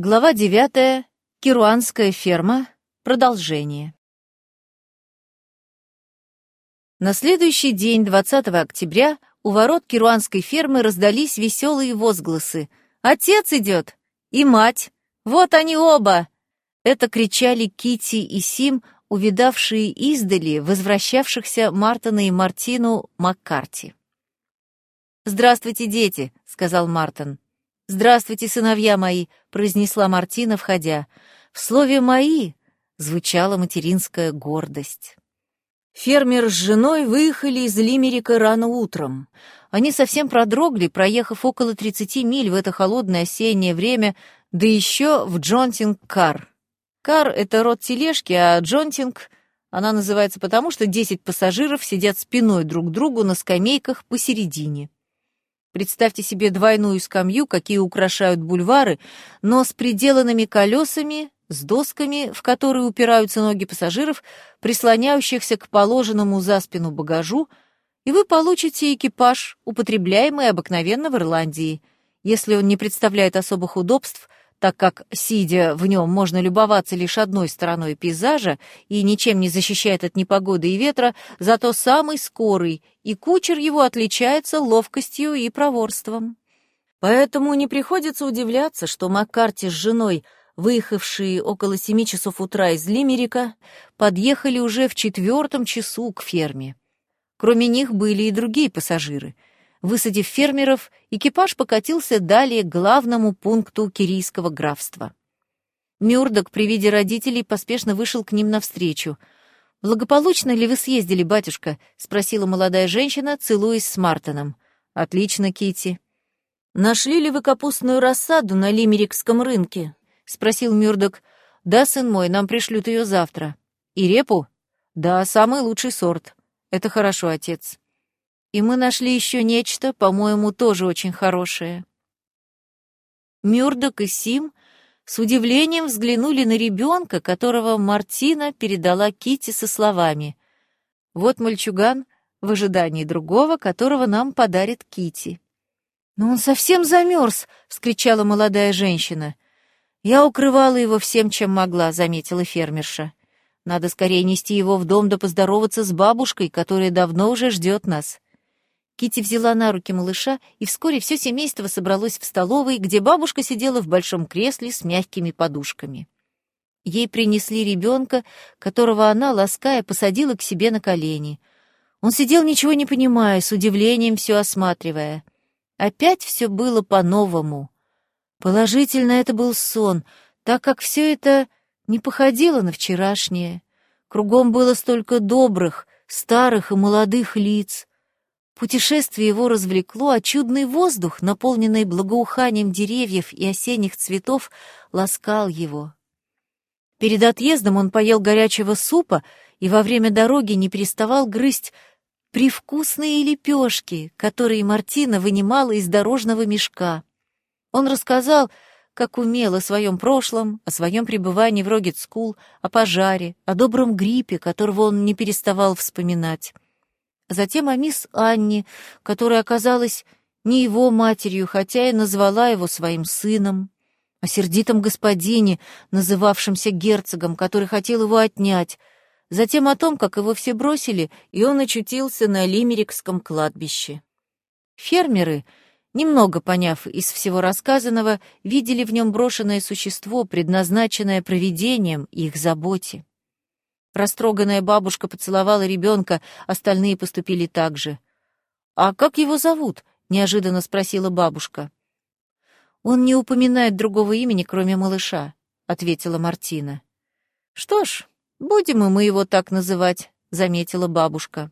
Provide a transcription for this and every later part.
Глава 9. Керуанская ферма. Продолжение. На следующий день, 20 октября, у ворот керуанской фермы раздались веселые возгласы. «Отец идет! И мать! Вот они оба!» Это кричали Кити и Сим, увидавшие издали возвращавшихся Мартина и Мартину Маккарти. «Здравствуйте, дети!» — сказал Мартин. «Здравствуйте, сыновья мои», — произнесла Мартина, входя. В слове «мои» звучала материнская гордость. Фермер с женой выехали из Лимерика рано утром. Они совсем продрогли, проехав около 30 миль в это холодное осеннее время, да еще в Джонтинг-кар. Кар — это род тележки, а Джонтинг — она называется потому, что 10 пассажиров сидят спиной друг к другу на скамейках посередине. Представьте себе двойную скамью, какие украшают бульвары, но с приделанными колесами, с досками, в которые упираются ноги пассажиров, прислоняющихся к положенному за спину багажу, и вы получите экипаж, употребляемый обыкновенно в Ирландии. Если он не представляет особых удобств, так как, сидя в нем, можно любоваться лишь одной стороной пейзажа и ничем не защищает от непогоды и ветра, зато самый скорый, и кучер его отличается ловкостью и проворством. Поэтому не приходится удивляться, что Маккарти с женой, выехавшие около семи часов утра из Лимерика, подъехали уже в четвертом часу к ферме. Кроме них были и другие пассажиры — Высадив фермеров, экипаж покатился далее к главному пункту Кирийского графства. Мюрдок при виде родителей поспешно вышел к ним навстречу. «Благополучно ли вы съездили, батюшка?» — спросила молодая женщина, целуясь с Мартином. «Отлично, Кити. «Нашли ли вы капустную рассаду на Лимерикском рынке?» — спросил Мюрдок. «Да, сын мой, нам пришлют ее завтра». «И репу?» «Да, самый лучший сорт». «Это хорошо, отец». И мы нашли еще нечто, по-моему, тоже очень хорошее. Мюрдок и Сим с удивлением взглянули на ребенка, которого Мартина передала Кити со словами «Вот мальчуган в ожидании другого, которого нам подарит Кити. «Но он совсем замерз!» — вскричала молодая женщина. «Я укрывала его всем, чем могла», — заметила фермерша. «Надо скорее нести его в дом да поздороваться с бабушкой, которая давно уже ждет нас. Кити взяла на руки малыша, и вскоре все семейство собралось в столовой, где бабушка сидела в большом кресле с мягкими подушками. Ей принесли ребенка, которого она, лаская, посадила к себе на колени. Он сидел, ничего не понимая, с удивлением все осматривая. Опять все было по-новому. Положительно это был сон, так как все это не походило на вчерашнее. Кругом было столько добрых, старых и молодых лиц. Путешествие его развлекло, а чудный воздух, наполненный благоуханием деревьев и осенних цветов, ласкал его. Перед отъездом он поел горячего супа и во время дороги не переставал грызть привкусные лепешки, которые Мартина вынимала из дорожного мешка. Он рассказал, как умел о своем прошлом, о своем пребывании в Рогет-Скул, о пожаре, о добром гриппе, которого он не переставал вспоминать затем о мисс Анне, которая оказалась не его матерью, хотя и назвала его своим сыном, о сердитом господине, называвшемся герцогом, который хотел его отнять, затем о том, как его все бросили, и он очутился на Лимерикском кладбище. Фермеры, немного поняв из всего рассказанного, видели в нем брошенное существо, предназначенное провидением их заботе. Растроганная бабушка поцеловала ребенка, остальные поступили так же. «А как его зовут?» — неожиданно спросила бабушка. «Он не упоминает другого имени, кроме малыша», — ответила Мартина. «Что ж, будем и мы его так называть», — заметила бабушка.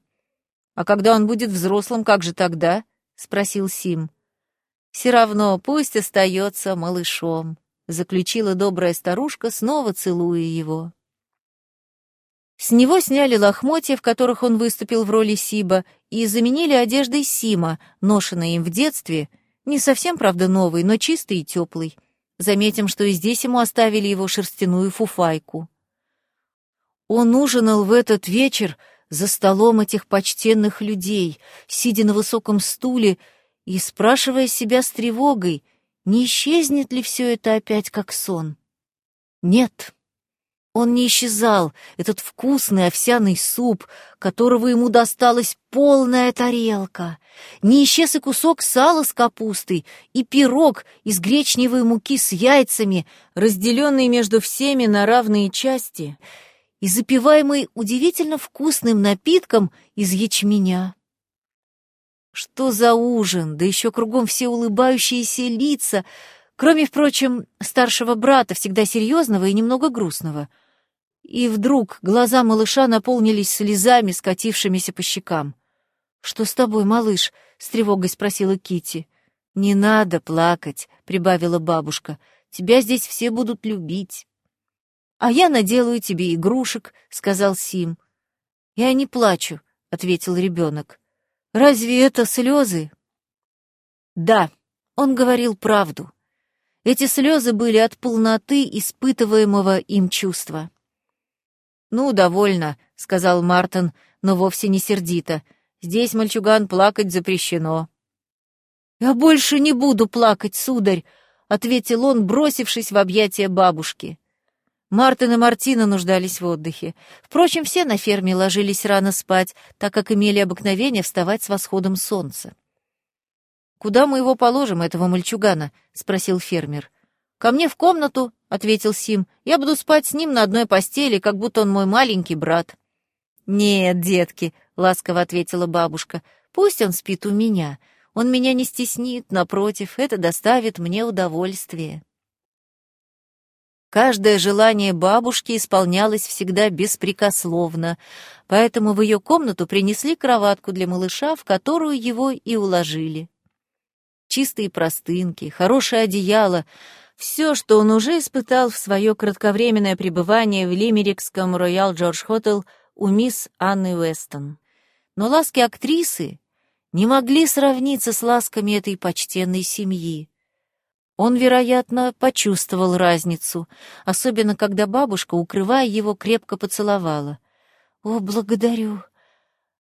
«А когда он будет взрослым, как же тогда?» — спросил Сим. «Все равно пусть остается малышом», — заключила добрая старушка, снова целуя его. С него сняли лохмотья, в которых он выступил в роли Сиба, и заменили одеждой Сима, ношенной им в детстве, не совсем, правда, новый, но чистый и теплый. Заметим, что и здесь ему оставили его шерстяную фуфайку. Он ужинал в этот вечер за столом этих почтенных людей, сидя на высоком стуле и спрашивая себя с тревогой, Не исчезнет ли все это опять как сон? Нет, он не исчезал, этот вкусный овсяный суп, которого ему досталась полная тарелка. Не исчез и кусок сала с капустой, и пирог из гречневой муки с яйцами, разделенный между всеми на равные части, и запиваемый удивительно вкусным напитком из ячменя. Что за ужин, да еще кругом все улыбающиеся лица, кроме, впрочем, старшего брата, всегда серьезного и немного грустного — и вдруг глаза малыша наполнились слезами, скатившимися по щекам. «Что с тобой, малыш?» — с тревогой спросила Кити. «Не надо плакать», — прибавила бабушка. «Тебя здесь все будут любить». «А я наделаю тебе игрушек», — сказал Сим. «Я не плачу», — ответил ребенок. «Разве это слезы?» «Да», — он говорил правду. Эти слезы были от полноты испытываемого им чувства. «Ну, довольно», — сказал Мартин, но вовсе не сердито. «Здесь, мальчуган, плакать запрещено». «Я больше не буду плакать, сударь», — ответил он, бросившись в объятия бабушки. Мартин и Мартина нуждались в отдыхе. Впрочем, все на ферме ложились рано спать, так как имели обыкновение вставать с восходом солнца. «Куда мы его положим, этого мальчугана?» — спросил фермер. «Ко мне в комнату», — ответил Сим. «Я буду спать с ним на одной постели, как будто он мой маленький брат». «Нет, детки», — ласково ответила бабушка, — «пусть он спит у меня. Он меня не стеснит, напротив, это доставит мне удовольствие». Каждое желание бабушки исполнялось всегда беспрекословно, поэтому в ее комнату принесли кроватку для малыша, в которую его и уложили. Чистые простынки, хорошее одеяло — все, что он уже испытал в свое кратковременное пребывание в Лимерикском Роял Джордж Хотел у мисс Анны Уэстон. Но ласки актрисы не могли сравниться с ласками этой почтенной семьи. Он, вероятно, почувствовал разницу, особенно когда бабушка, укрывая его, крепко поцеловала. «О, благодарю,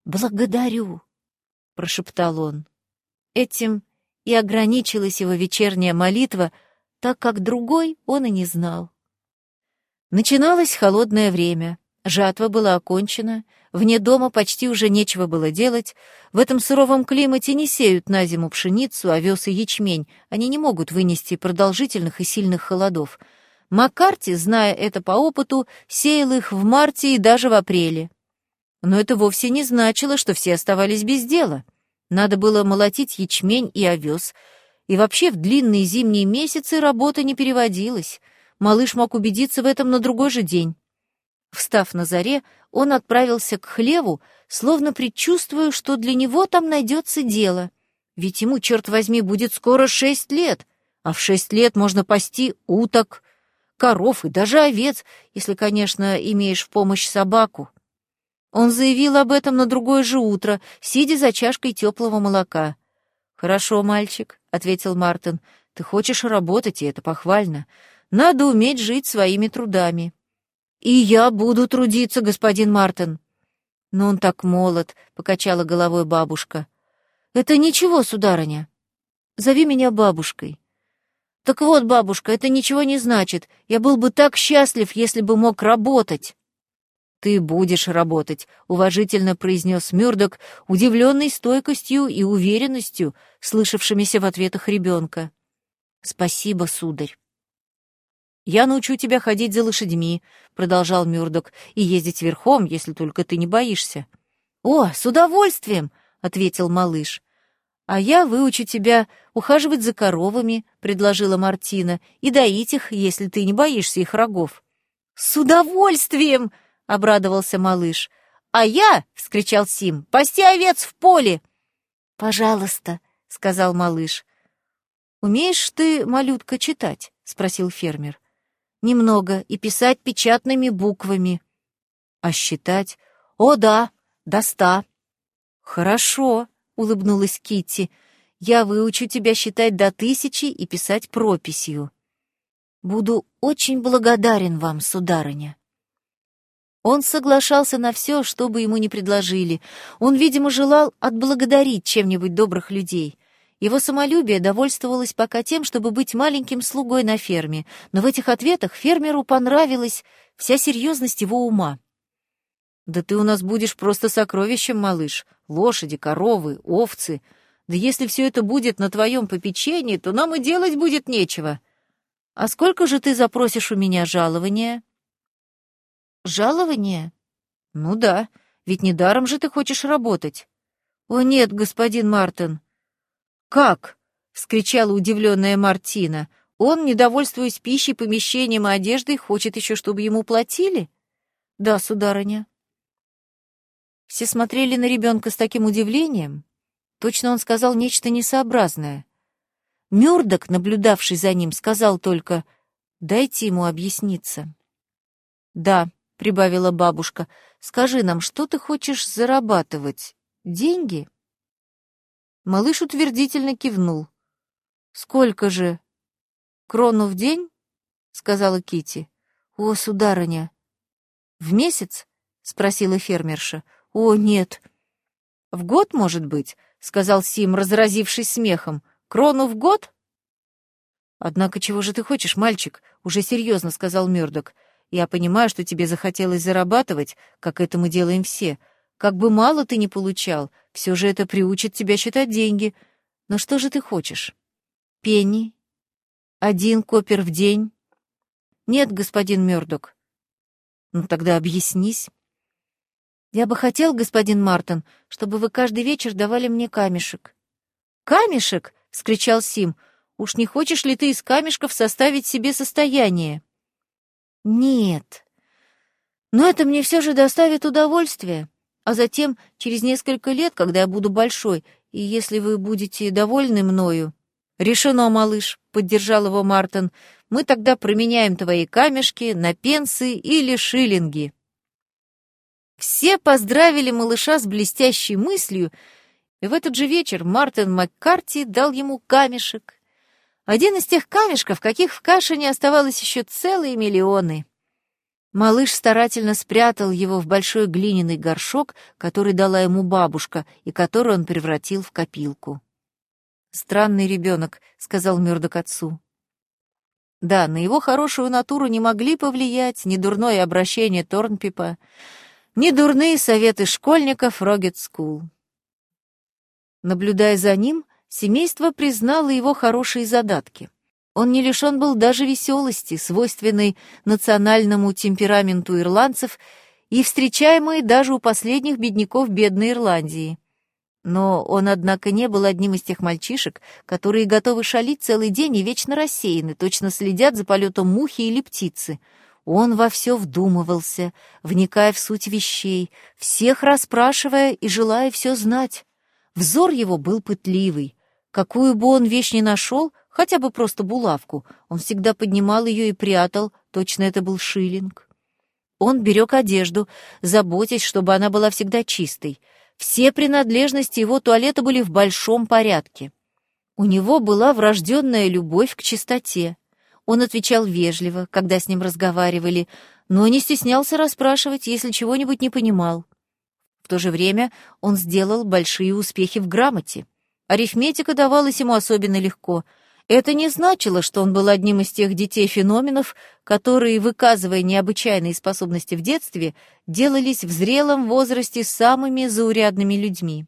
благодарю!» — прошептал он. Этим и ограничилась его вечерняя молитва — так как другой он и не знал. Начиналось холодное время, жатва была окончена, вне дома почти уже нечего было делать, в этом суровом климате не сеют на зиму пшеницу, овес и ячмень, они не могут вынести продолжительных и сильных холодов. Маккарти, зная это по опыту, сеял их в марте и даже в апреле. Но это вовсе не значило, что все оставались без дела. Надо было молотить ячмень и овес — и вообще в длинные зимние месяцы работа не переводилась. Малыш мог убедиться в этом на другой же день. Встав на заре, он отправился к хлеву, словно предчувствуя, что для него там найдется дело. Ведь ему, черт возьми, будет скоро шесть лет, а в шесть лет можно пасти уток, коров и даже овец, если, конечно, имеешь в помощь собаку. Он заявил об этом на другое же утро, сидя за чашкой теплого молока. «Хорошо, мальчик», — ответил Мартин. «Ты хочешь работать, и это похвально. Надо уметь жить своими трудами». «И я буду трудиться, господин Мартин». «Но он так молод», — покачала головой бабушка. «Это ничего, сударыня. Зови меня бабушкой». «Так вот, бабушка, это ничего не значит. Я был бы так счастлив, если бы мог работать». «Ты будешь работать», — уважительно произнес Мёрдок, удивленный стойкостью и уверенностью, слышавшимися в ответах ребенка. «Спасибо, сударь». «Я научу тебя ходить за лошадьми», — продолжал Мёрдок, «и ездить верхом, если только ты не боишься». «О, с удовольствием», — ответил малыш. «А я выучу тебя ухаживать за коровами», — предложила Мартина, «и доить их, если ты не боишься их рогов». «С удовольствием!» — обрадовался малыш. «А я!» — вскричал Сим. «Пасти овец в поле!» «Пожалуйста», — сказал малыш. «Умеешь ты, малютка, читать?» — спросил фермер. «Немного, и писать печатными буквами». «А считать?» «О, да, до ста». «Хорошо», — улыбнулась Китти. «Я выучу тебя считать до тысячи и писать прописью». «Буду очень благодарен вам, сударыня». Он соглашался на все, что бы ему ни предложили. Он, видимо, желал отблагодарить чем-нибудь добрых людей. Его самолюбие довольствовалось пока тем, чтобы быть маленьким слугой на ферме, но в этих ответах фермеру понравилась вся серьезность его ума. «Да ты у нас будешь просто сокровищем, малыш. Лошади, коровы, овцы. Да если все это будет на твоем попечении, то нам и делать будет нечего. А сколько же ты запросишь у меня жалования?» «Жалование?» «Ну да, ведь недаром же ты хочешь работать». «О нет, господин Мартин». «Как?» — вскричала удивленная Мартина. «Он, недовольствуясь пищей, помещением и одеждой, хочет еще, чтобы ему платили?» «Да, сударыня». Все смотрели на ребенка с таким удивлением. Точно он сказал нечто несообразное. Мюрдок, наблюдавший за ним, сказал только «Дайте ему объясниться». «Да», — прибавила бабушка, — «скажи нам, что ты хочешь зарабатывать? Деньги?» Малыш утвердительно кивнул. «Сколько же?» «Крону в день?» — сказала Кити. «О, сударыня!» «В месяц?» — спросила фермерша. «О, нет!» «В год, может быть?» — сказал Сим, разразившись смехом. «Крону в год?» «Однако чего же ты хочешь, мальчик?» — уже серьезно сказал Мёрдок. Я понимаю, что тебе захотелось зарабатывать, как это мы делаем все. Как бы мало ты ни получал, все же это приучит тебя считать деньги. Но что же ты хочешь? Пенни? Один копер в день? Нет, господин Мёрдок. Ну тогда объяснись. Я бы хотел, господин Мартин, чтобы вы каждый вечер давали мне камешек. Камешек? — скричал Сим. Уж не хочешь ли ты из камешков составить себе состояние? Нет. Но это мне все же доставит удовольствие. А затем, через несколько лет, когда я буду большой, и если вы будете довольны мною... Решено, малыш, — поддержал его Мартин. Мы тогда променяем твои камешки на пенсы или шиллинги. Все поздравили малыша с блестящей мыслью, и в этот же вечер Мартин Маккарти дал ему камешек, один из тех камешков, каких в Кашине оставалось еще целые миллионы. Малыш старательно спрятал его в большой глиняный горшок, который дала ему бабушка и который он превратил в копилку. «Странный ребенок», — сказал Мёрдок отцу. Да, на его хорошую натуру не могли повлиять ни дурное обращение Торнпипа, ни дурные советы школьников Ragged School. Наблюдая за ним, семейство признало его хорошие задатки. Он не лишен был даже веселости, свойственной национальному темпераменту ирландцев и встречаемой даже у последних бедняков бедной Ирландии. Но он, однако, не был одним из тех мальчишек, которые готовы шалить целый день и вечно рассеяны, точно следят за полетом мухи или птицы. Он во все вдумывался, вникая в суть вещей, всех расспрашивая и желая все знать. Взор его был пытливый, Какую бы он вещь ни нашел, хотя бы просто булавку, он всегда поднимал ее и прятал, точно это был шиллинг. Он берег одежду, заботясь, чтобы она была всегда чистой. Все принадлежности его туалета были в большом порядке. У него была врожденная любовь к чистоте. Он отвечал вежливо, когда с ним разговаривали, но не стеснялся расспрашивать, если чего-нибудь не понимал. В то же время он сделал большие успехи в грамоте. Арифметика давалась ему особенно легко. Это не значило, что он был одним из тех детей-феноменов, которые, выказывая необычайные способности в детстве, делались в зрелом возрасте самыми заурядными людьми.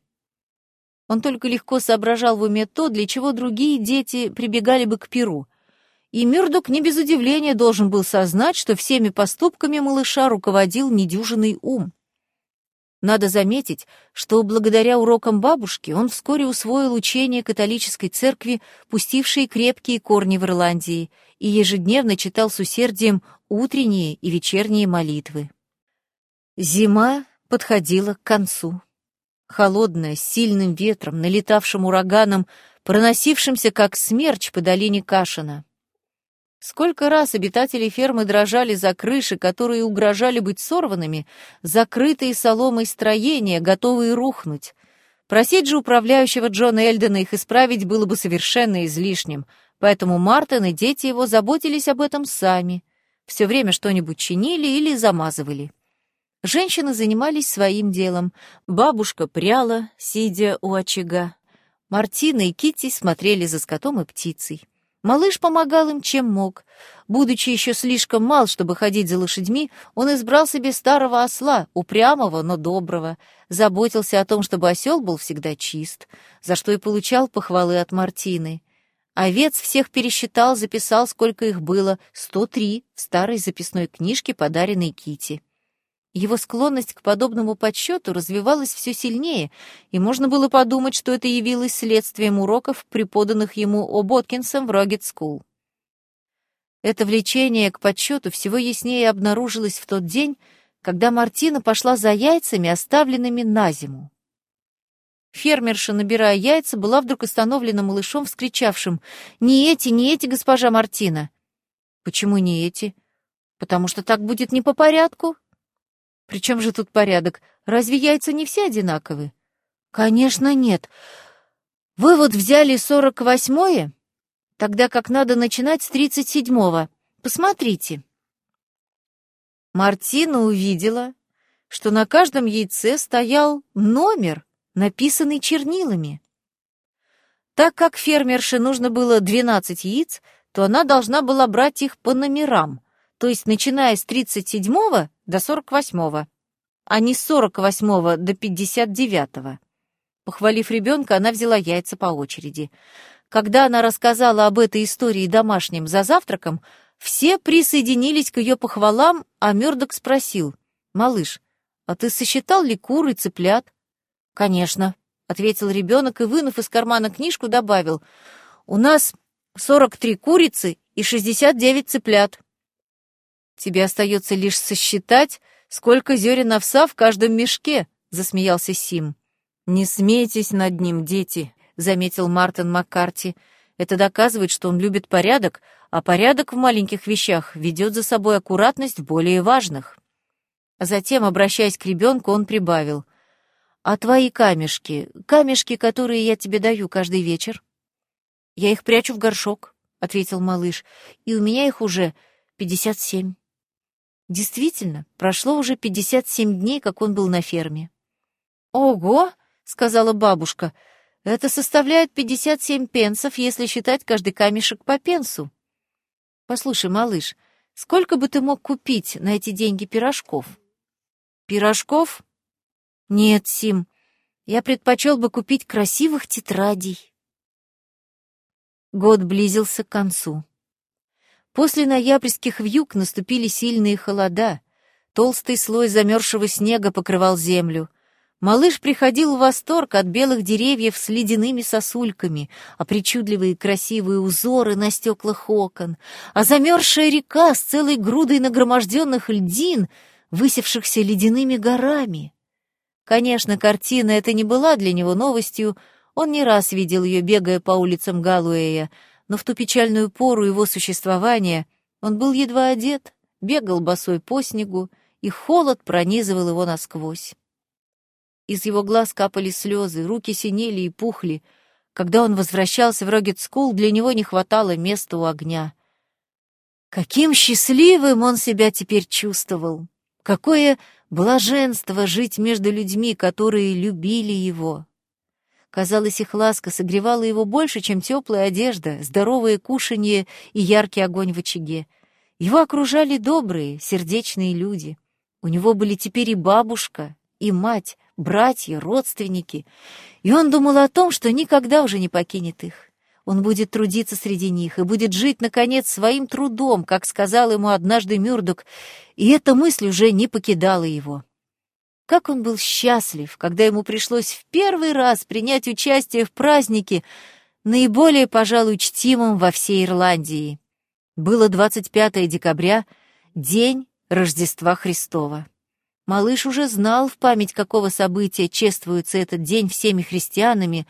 Он только легко соображал в уме то, для чего другие дети прибегали бы к перу. И Мюрдок не без удивления должен был сознать, что всеми поступками малыша руководил недюжинный ум. Надо заметить, что благодаря урокам бабушки он вскоре усвоил учение католической церкви, пустившей крепкие корни в Ирландии, и ежедневно читал с усердием утренние и вечерние молитвы. Зима подходила к концу. Холодная, с сильным ветром, налетавшим ураганом, проносившимся как смерч по долине Кашина. Сколько раз обитатели фермы дрожали за крыши, которые угрожали быть сорванными, закрытые соломой строения, готовые рухнуть. Просить же управляющего Джона Эльдена их исправить было бы совершенно излишним, поэтому Мартин и дети его заботились об этом сами. Все время что-нибудь чинили или замазывали. Женщины занимались своим делом. Бабушка пряла, сидя у очага. Мартина и Китти смотрели за скотом и птицей. Малыш помогал им, чем мог. Будучи еще слишком мал, чтобы ходить за лошадьми, он избрал себе старого осла, упрямого, но доброго, заботился о том, чтобы осел был всегда чист, за что и получал похвалы от Мартины. Овец всех пересчитал, записал, сколько их было, 103 в старой записной книжке, подаренной Кити. Его склонность к подобному подсчету развивалась все сильнее, и можно было подумать, что это явилось следствием уроков, преподанных ему О'Боткинсом в Ragged School. Это влечение к подсчету всего яснее обнаружилось в тот день, когда Мартина пошла за яйцами, оставленными на зиму. Фермерша, набирая яйца, была вдруг остановлена малышом, вскричавшим «Не эти, не эти, госпожа Мартина!» «Почему не эти?» «Потому что так будет не по порядку», при чем же тут порядок? Разве яйца не все одинаковы? Конечно, нет. Вы вот взяли сорок восьмое, тогда как надо начинать с тридцать седьмого. Посмотрите. Мартина увидела, что на каждом яйце стоял номер, написанный чернилами. Так как фермерше нужно было двенадцать яиц, то она должна была брать их по номерам, то есть начиная с тридцать седьмого до 48-го, а не с 48-го до 59-го. Похвалив ребенка, она взяла яйца по очереди. Когда она рассказала об этой истории домашним за завтраком, все присоединились к ее похвалам, а Мёрдок спросил, «Малыш, а ты сосчитал ли кур и цыплят?» «Конечно», — ответил ребенок и, вынув из кармана книжку, добавил, «У нас 43 курицы и 69 цыплят». Тебе остается лишь сосчитать, сколько зерен овса в каждом мешке, засмеялся Сим. Не смейтесь над ним, дети, заметил Мартин Маккарти. Это доказывает, что он любит порядок, а порядок в маленьких вещах ведет за собой аккуратность в более важных. Затем, обращаясь к ребенку, он прибавил. «А твои камешки, камешки, которые я тебе даю каждый вечер?» «Я их прячу в горшок», — ответил малыш, «и у меня их уже пятьдесят семь». Действительно, прошло уже 57 дней, как он был на ферме. «Ого!» — сказала бабушка. «Это составляет 57 пенсов, если считать каждый камешек по пенсу. Послушай, малыш, сколько бы ты мог купить на эти деньги пирожков?» «Пирожков?» «Нет, Сим, я предпочел бы купить красивых тетрадей». Год близился к концу. После ноябрьских вьюг наступили сильные холода. Толстый слой замерзшего снега покрывал землю. Малыш приходил в восторг от белых деревьев с ледяными сосульками, а причудливые красивые узоры на стеклах окон, а замерзшая река с целой грудой нагроможденных льдин, высевшихся ледяными горами. Конечно, картина эта не была для него новостью, он не раз видел ее, бегая по улицам Галуэя, но в ту печальную пору его существования он был едва одет, бегал босой по снегу, и холод пронизывал его насквозь. Из его глаз капали слезы, руки синели и пухли. Когда он возвращался в Рогет-Скул, для него не хватало места у огня. Каким счастливым он себя теперь чувствовал! Какое блаженство жить между людьми, которые любили его! Казалось, их ласка согревала его больше, чем теплая одежда, здоровое кушанье и яркий огонь в очаге. Его окружали добрые, сердечные люди. У него были теперь и бабушка, и мать, братья, родственники. И он думал о том, что никогда уже не покинет их. Он будет трудиться среди них и будет жить, наконец, своим трудом, как сказал ему однажды Мюрдок, и эта мысль уже не покидала его. Как он был счастлив, когда ему пришлось в первый раз принять участие в празднике, наиболее, пожалуй, чтимом во всей Ирландии. Было 25 декабря, день Рождества Христова. Малыш уже знал в память, какого события чествуется этот день всеми христианами,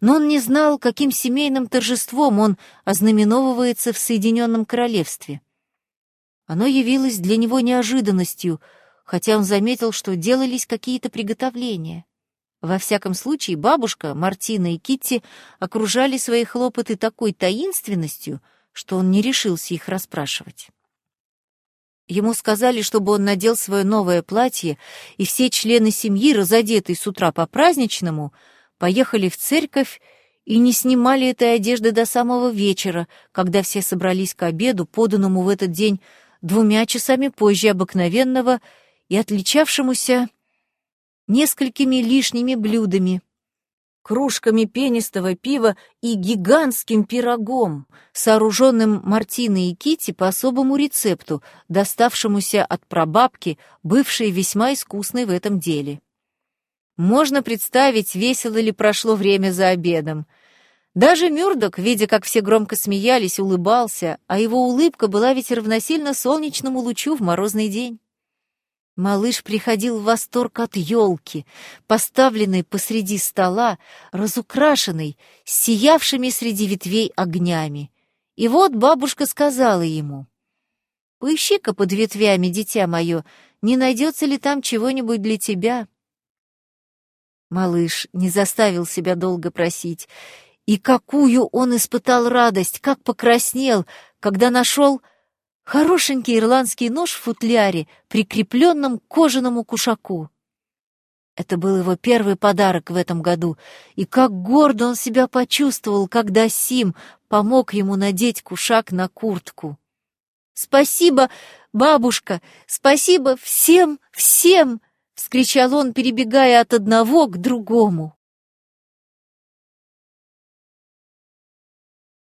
но он не знал, каким семейным торжеством он ознаменовывается в Соединенном Королевстве. Оно явилось для него неожиданностью — хотя он заметил, что делались какие-то приготовления. Во всяком случае, бабушка, Мартина и Китти окружали свои хлопоты такой таинственностью, что он не решился их расспрашивать. Ему сказали, чтобы он надел свое новое платье, и все члены семьи, разодетые с утра по-праздничному, поехали в церковь и не снимали этой одежды до самого вечера, когда все собрались к обеду, поданному в этот день двумя часами позже обыкновенного и отличавшемуся несколькими лишними блюдами, кружками пенистого пива и гигантским пирогом, сооруженным Мартиной и Кити по особому рецепту, доставшемуся от прабабки, бывшей весьма искусной в этом деле. Можно представить, весело ли прошло время за обедом. Даже Мюрдок, видя, как все громко смеялись, улыбался, а его улыбка была ведь равносильно солнечному лучу в морозный день. Малыш приходил в восторг от елки, поставленной посреди стола, разукрашенной, сиявшими среди ветвей огнями. И вот бабушка сказала ему, «Поищи-ка под ветвями, дитя мое, не найдется ли там чего-нибудь для тебя?» Малыш не заставил себя долго просить. И какую он испытал радость, как покраснел, когда нашел хорошенький ирландский нож в футляре, прикрепленном к кожаному кушаку. Это был его первый подарок в этом году, и как гордо он себя почувствовал, когда Сим помог ему надеть кушак на куртку. «Спасибо, бабушка! Спасибо всем, всем!» — вскричал он, перебегая от одного к другому.